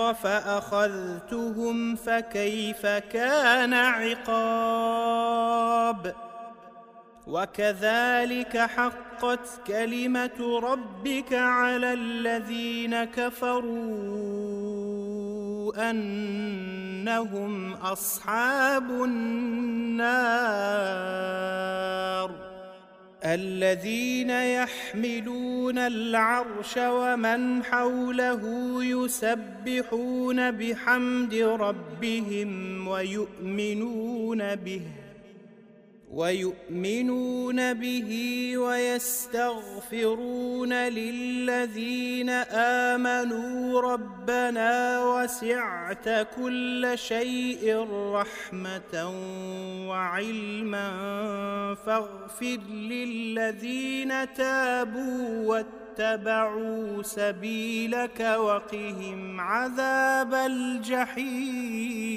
فأخذتهم فكيف كان عقاب؟ وكذلك حقت كلمة ربك على الذين كفروا أنهم أصحاب النار. الذين يحملون العرش ومن حوله يسبحون بحمد ربهم ويؤمنون به. ويؤمنون به ويستغفرون للذين آمنوا ربنا وسعت كل شيء رحمة وعلما فاغفر للذين تابوا واتبعوا سبيلك وقهم عذاب الجحيم.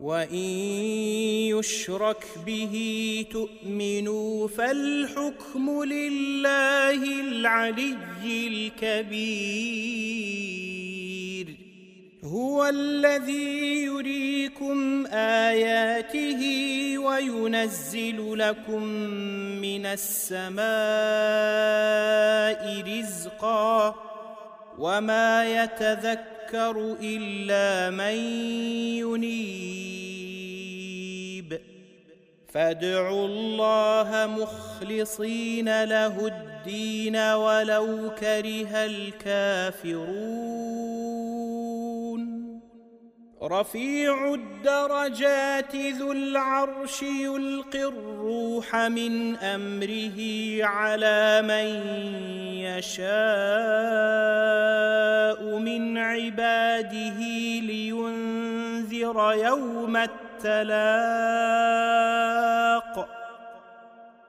وان يشرك به تؤمنوا فالحكم لله العلي الكبير هو الذي يريكم اياته وينزل لكم من السماء رزقا وما يتذكر إلا من ينيب. فادعوا الله مخلصين له الدين ولو كره الكافرون. رفيع الدرجات ذو العرش يلقي الروح من أمره على من يشاء من عباده لينذر يوم التلاق.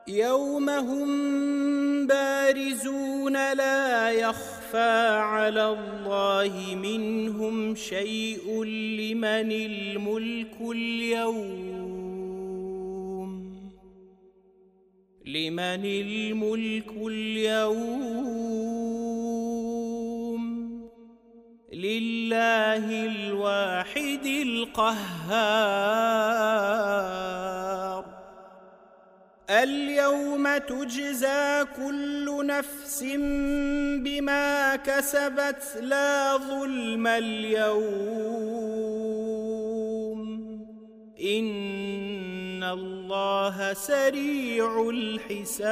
يوم هم بارزون لا يخفى يخفى على الله منهم شيء لمن الملك اليوم. لمن الملك اليوم. لله الواحد القهار. اليوم تجزى كل نفس بما كسبت لا ظلم اليوم. إن الله سريع الحساب.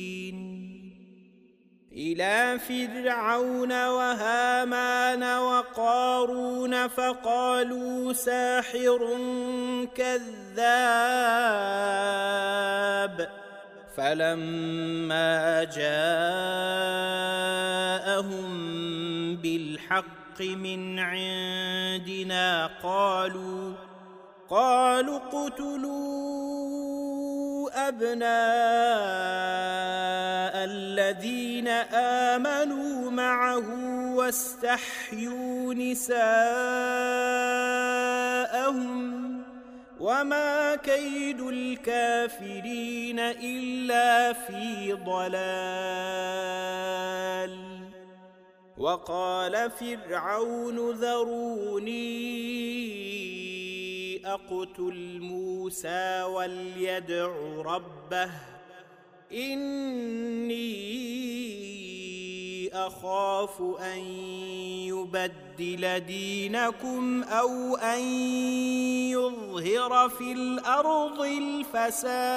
إلى فرعون وهامان وقارون فقالوا ساحر كذاب فلما جاءهم بالحق من عندنا قالوا قالوا اقتلوا أبناء الذين آمنوا معه واستحيوا نساءهم وما كيد الكافرين إلا في ضلال. وقال فرعون ذروني أقتل موسى وليدع ربه. إني أخاف أن يبدل دينكم أو أن يظهر في الأرض الفساد.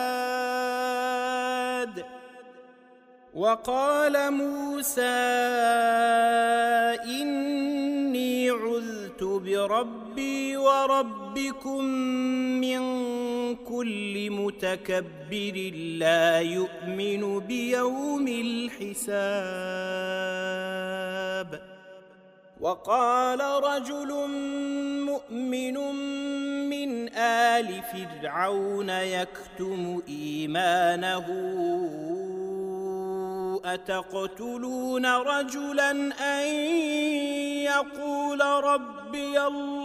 وقال موسى إني عذت بربي وربكم من كل متكبر لا يؤمن بيوم الحساب. وقال رجل مؤمن من آل فرعون يكتم إيمانه أتقتلون رجلا أن يقول ربي الله؟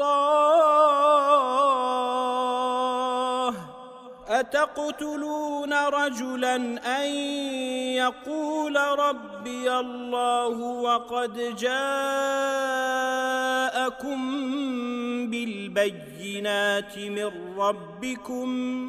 أتقتلون رجلا أن يقول ربي الله وقد جاءكم بالبينات من ربكم؟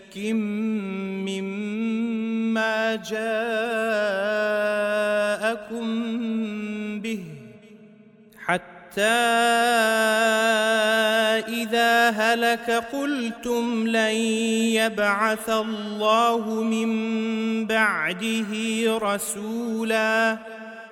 مما جاءكم به حتى إذا هلك قلتم لن يبعث الله من بعده رسولا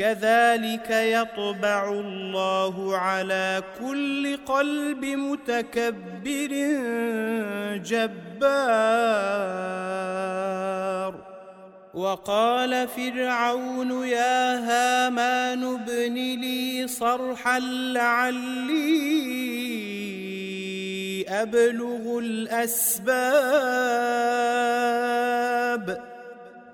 كذلك يطبع الله على كل قلب متكبر جبار. وقال فرعون يا هامان ابن لي صرحا لعلي أبلغ الأسباب.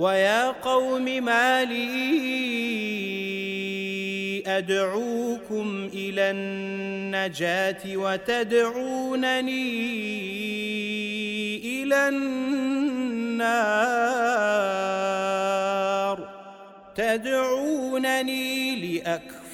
ويا قوم ما لي أدعوكم إلى النجاة وتدعونني إلى النار. تدعونني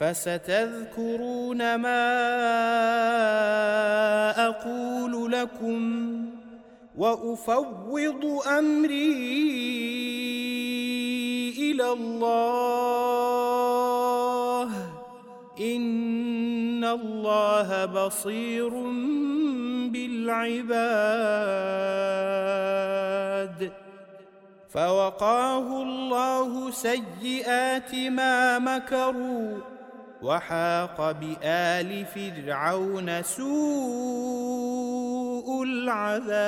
فستذكرون ما أقول لكم وأفوض أمري إلى الله إن الله بصير بالعباد فوقاه الله سيئات ما مكروا وحاق بآل فرعون سوء العذاب.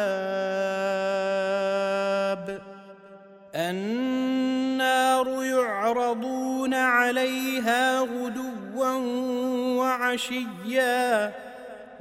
النار يعرضون عليها غدوا وعشيا.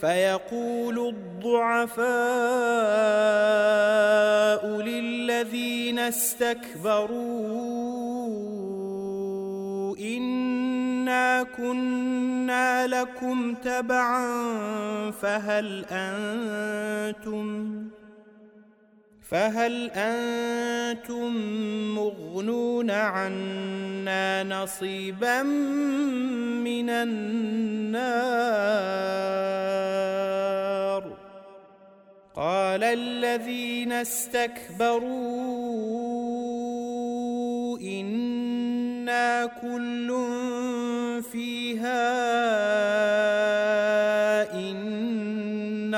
فيقول الضعفاء للذين استكبروا إنا كنا لكم تبعا فهل أنتم فهل أنتم مغنون عنا نصيبا من النار؟ قال الذين استكبروا إنا كل فيها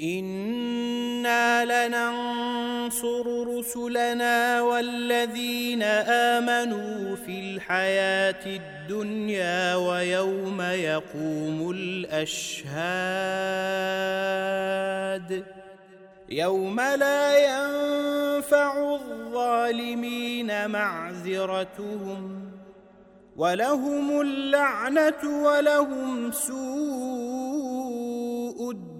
أنا لننصر رسلنا والذين امنوا في الحياة الدنيا ويوم يقوم الاشهاد يوم لا ينفع الظالمين معذرتهم ولهم اللعنه ولهم سوء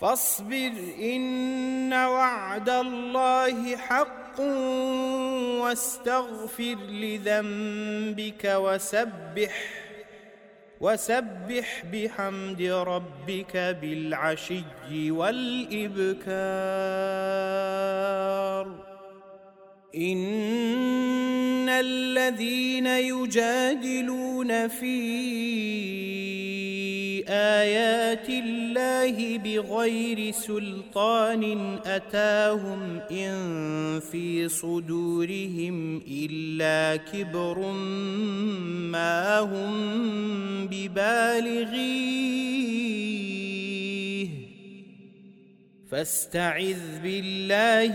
فاصبر إن وعد الله حق واستغفر لذنبك وسبح وسبح بحمد ربك بالعشي والإبكار. ان الذين يجادلون في ايات الله بغير سلطان اتاهم ان في صدورهم الا كبر ما هم ببالغيه فاستعذ بالله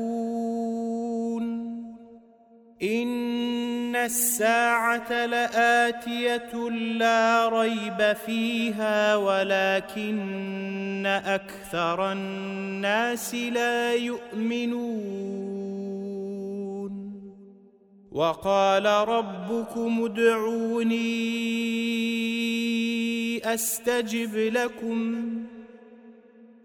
ان الساعة لاتيه لا ريب فيها ولكن أكثر الناس لا يؤمنون. وقال ربكم ادعوني استجب لكم.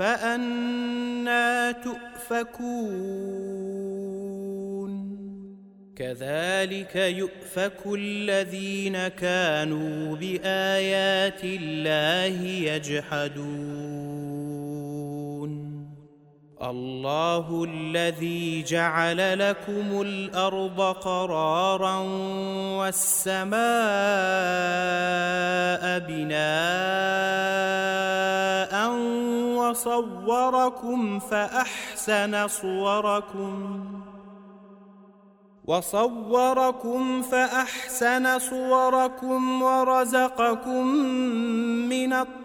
فأنا تؤفكون. كذلك يؤفك الذين كانوا بآيات الله يجحدون. الله الذي جعل لكم الأرض قرارا والسماء بناء وصوركم فأحسن صوركم وصوركم فأحسن صوركم ورزقكم من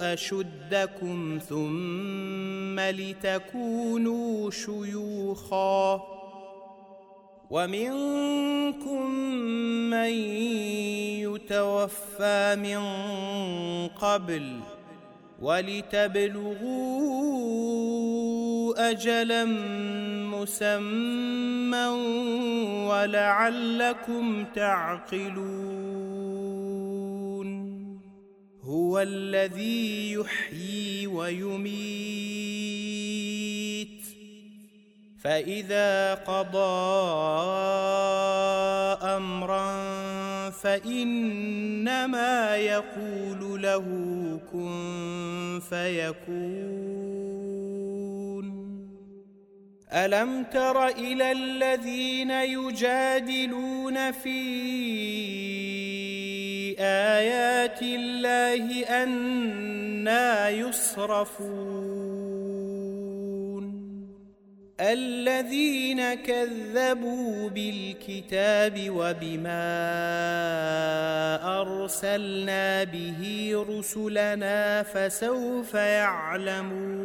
أشدكم ثم لتكونوا شيوخا. ومنكم من يتوفى من قبل ولتبلغوا أجلا مسمى ولعلكم تعقلون. هو الذي يحيي ويميت. فإذا قضى أمرا فإنما يقول له كن فيكون. ألم تر إلى الذين يجادلون في ايات الله أنا يصرفون. الذين كذبوا بالكتاب وبما أرسلنا به رسلنا فسوف يعلمون.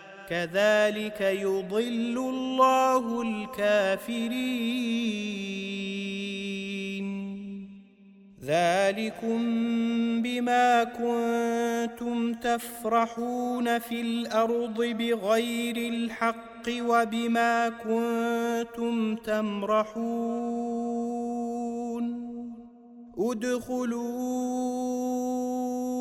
كذلك يضل الله الكافرين. ذلكم بما كنتم تفرحون في الأرض بغير الحق وبما كنتم تمرحون. ادخلوا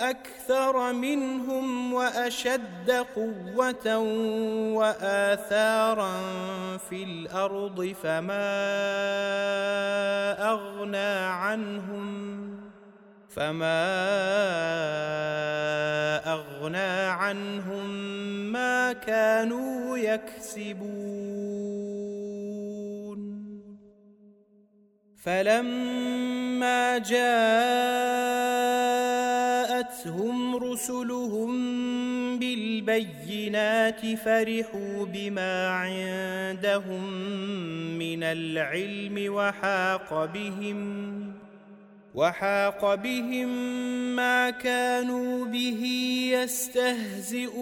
أكثر منهم وأشد قوة وآثارا في الأرض فما أغنى عنهم فما أغنى عنهم ما كانوا يكسبون. فلما جاءتهم رسلهم بالبينات فرحوا بما عندهم من العلم وحاق بهم وحاق بهم ما كانوا به يستهزئون.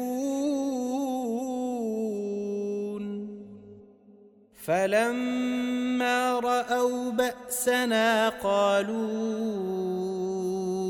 فلما رأوا بأسنا قالوا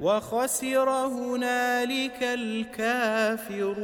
وخسر هنالك الكافرون.